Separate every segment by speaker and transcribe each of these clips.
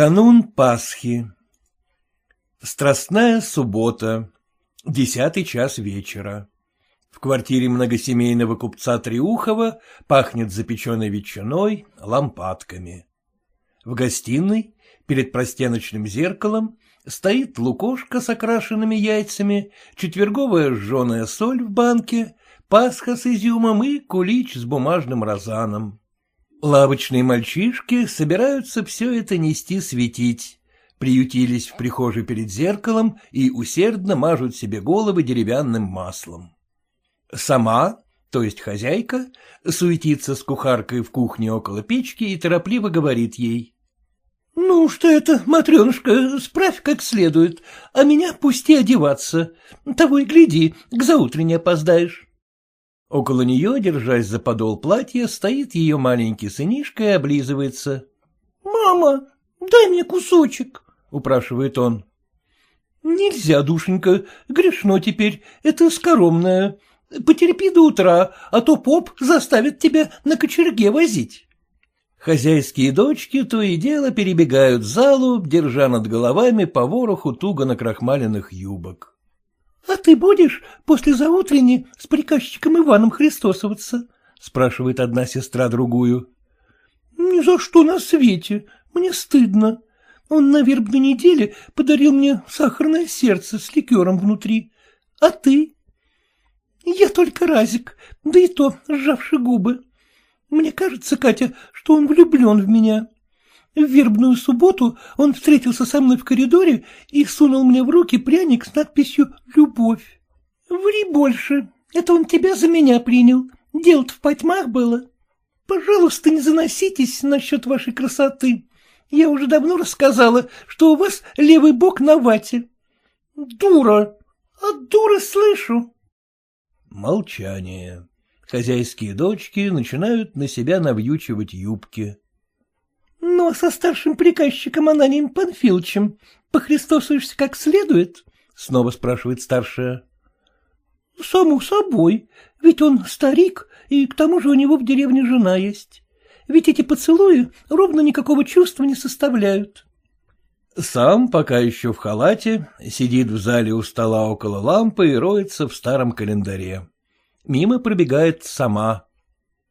Speaker 1: Канун Пасхи Страстная суббота. Десятый час вечера. В квартире многосемейного купца Триухова пахнет запеченной ветчиной, лампадками. В гостиной, перед простеночным зеркалом, стоит лукошка с окрашенными яйцами, четверговая жженая соль в банке, пасха с изюмом и кулич с бумажным розаном. Лавочные мальчишки собираются все это нести светить, приютились в прихожей перед зеркалом и усердно мажут себе головы деревянным маслом. Сама, то есть хозяйка, суетится с кухаркой в кухне около печки и торопливо говорит ей. — Ну, что это, Матренушка, справь как следует, а меня пусти одеваться. Того и гляди, к заутренне опоздаешь. Около нее, держась за подол платья, стоит ее маленький сынишка и облизывается. — Мама, дай мне кусочек, — упрашивает он. — Нельзя, душенька, грешно теперь, это скоромное. Потерпи до утра, а то поп заставит тебя на кочерге возить. Хозяйские дочки то и дело перебегают залу, держа над головами по вороху туго накрахмаленных юбок. — А ты будешь после заутренней с приказчиком Иваном христосоваться? — спрашивает одна сестра другую. — Ни за что на свете, мне стыдно. Он на вербной неделе подарил мне сахарное сердце с ликером внутри. А ты? — Я только разик, да и то сжавши губы. Мне кажется, Катя, что он влюблен в меня. В вербную субботу он встретился со мной в коридоре и сунул мне в руки пряник с надписью «Любовь». Ври больше, это он тебя за меня принял. Дело-то в потьмах было. Пожалуйста, не заноситесь насчет вашей красоты. Я уже давно рассказала, что у вас левый бок на вате. Дура! От дуры слышу. Молчание. Хозяйские дочки начинают на себя навьючивать юбки. — А со старшим приказчиком Ананием Панфиловичем похристосуешься как следует? — снова спрашивает старшая. — Само собой, ведь он старик, и к тому же у него в деревне жена есть. Ведь эти поцелуи ровно никакого чувства не составляют. Сам, пока еще в халате, сидит в зале у стола около лампы и роется в старом календаре. Мимо пробегает сама.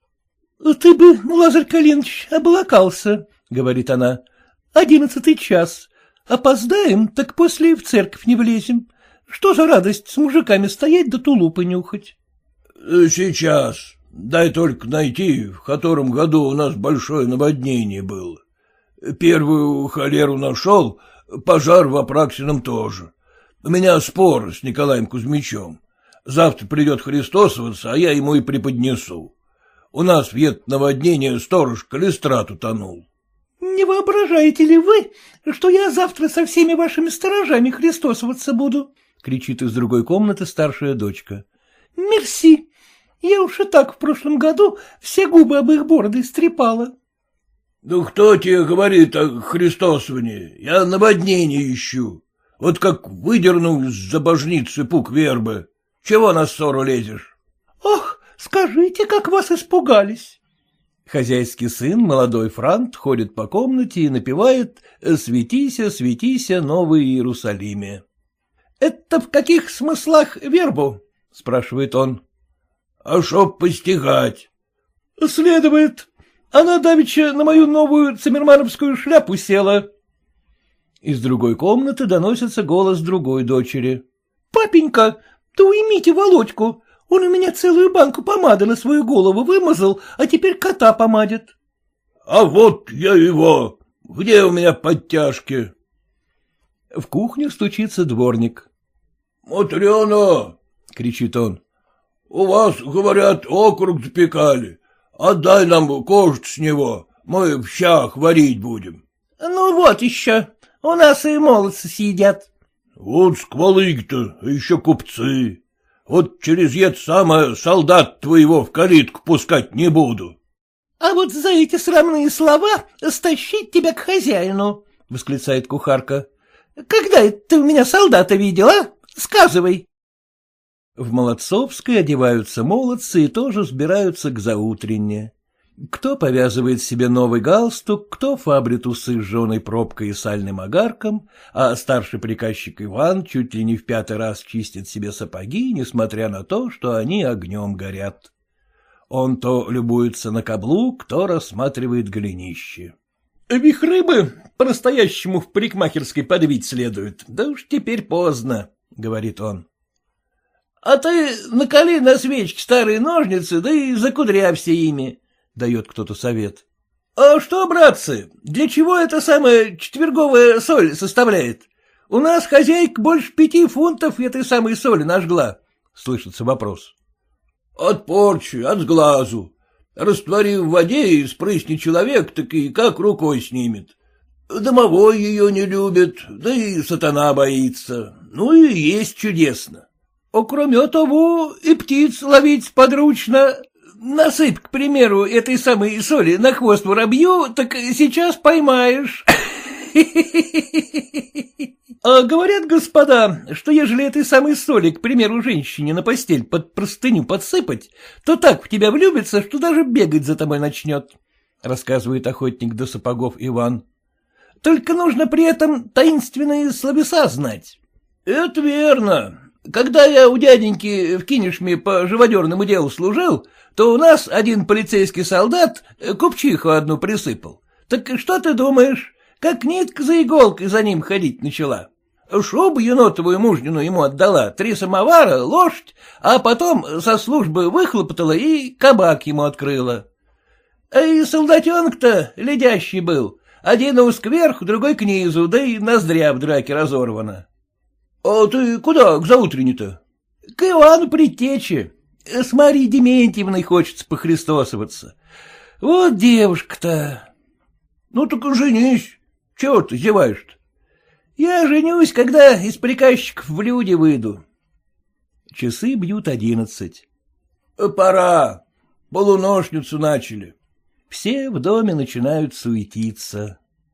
Speaker 1: — Ты бы, Лазарь Калинович, облакался, — говорит она. — Одиннадцатый час. Опоздаем, так после в церковь не влезем. Что за радость с мужиками стоять да тулупы нюхать?
Speaker 2: Сейчас. Дай только найти, в котором году у нас большое наводнение было. Первую холеру нашел, пожар в Апраксином тоже. У меня спор с Николаем Кузьмичем. Завтра придет Христосоваться, а я ему и преподнесу. У нас в наводнение сторож Калистрат утонул.
Speaker 1: — Не воображаете ли вы, что я завтра со всеми вашими сторожами христосоваться буду? — кричит из другой комнаты старшая дочка. — Мерси. Я уж и так в прошлом году все губы об их бороды стрепала.
Speaker 2: — Да кто тебе говорит о христосовании? Я наводнение ищу. Вот как выдерну из-за божницы пук вербы. Чего на ссору лезешь?
Speaker 1: — Ах, Скажите, как вас испугались. Хозяйский сын, молодой франт, ходит по комнате и напевает «Светися, светися, Новый Иерусалиме». — Это в каких смыслах вербу? — спрашивает он.
Speaker 2: — А чтоб постигать.
Speaker 1: — Следует. Она давеча на мою новую цимермановскую шляпу села. Из другой комнаты доносится голос другой дочери. — Папенька, ты уймите Володьку, он у меня целую банку помады на свою голову вымазал, а теперь кота помадит.
Speaker 2: — А вот я его! Где у меня подтяжки?
Speaker 1: В кухню стучится дворник.
Speaker 2: — Матрена! — кричит он. — У вас, говорят, округ запекали. Отдай нам кожу с него, мы в щах варить будем.
Speaker 1: — Ну вот еще, у нас и молодцы съедят.
Speaker 2: — Вот сквалыги-то, а еще купцы. Вот через это самое солдат твоего в калитку пускать не буду.
Speaker 1: — А вот за эти срамные слова стащить тебя к хозяину, — восклицает кухарка. — Когда это ты у меня солдата видел, а? Сказывай. В Молодцовской одеваются молодцы и тоже сбираются к заутренне. Кто повязывает себе новый галстук, кто фабрит усы с жженой пробкой и сальным огарком, а старший приказчик Иван чуть ли не в пятый раз чистит себе сапоги, несмотря на то, что они огнем горят. Он то любуется на каблук, то рассматривает голенище. — Вихры бы по-настоящему в парикмахерской подвить следует, да уж теперь поздно, — говорит он. — А ты наколи на свечке старые ножницы, да и закудрявся ими, — дает кто-то совет. — А что, братцы, для чего эта самая четверговая соль составляет? У нас хозяйка больше пяти фунтов этой самой соли нажгла, — слышится вопрос.
Speaker 2: — От порчи, от сглазу. Раствори в воде и спрысни человек, так и как рукой снимет. Домовой ее не любит, да и сатана боится. Ну и есть чудесно.
Speaker 1: А кроме того, и птиц ловить подручно. Насыпь, к примеру, этой самой соли на хвост воробью, так сейчас поймаешь. А говорят, господа, что ежели этой самой соли, к примеру, женщине на постель под простыню подсыпать, то так в тебя влюбится, что даже бегать за тобой начнет, — рассказывает охотник до сапогов Иван. Только нужно при этом таинственные словеса знать.
Speaker 2: — Это верно. Когда я у дяденьки в Кинешме по живодерному делу служил, то у нас один полицейский солдат купчиху одну присыпал. Так что ты думаешь? как нитка за иголкой за ним ходить начала. Шубу енотовую мужнину ему отдала, три самовара, лошадь, а потом со службы выхлопотала и кабак ему открыла. А и солдатенок-то ледящий был, один ус кверху, другой к низу, да и ноздря в драке разорвана. — А ты куда к заутренне-то? — К Ивану Предтече. С Марией Дементьевной хочется похристосоваться. Вот девушка-то. — Ну так женись. Чего ты зеваешь-то? Я женюсь, когда из приказчиков в люди выйду.
Speaker 1: Часы бьют одиннадцать.
Speaker 2: Пора. Полуношницу начали.
Speaker 1: Все в доме начинают суетиться.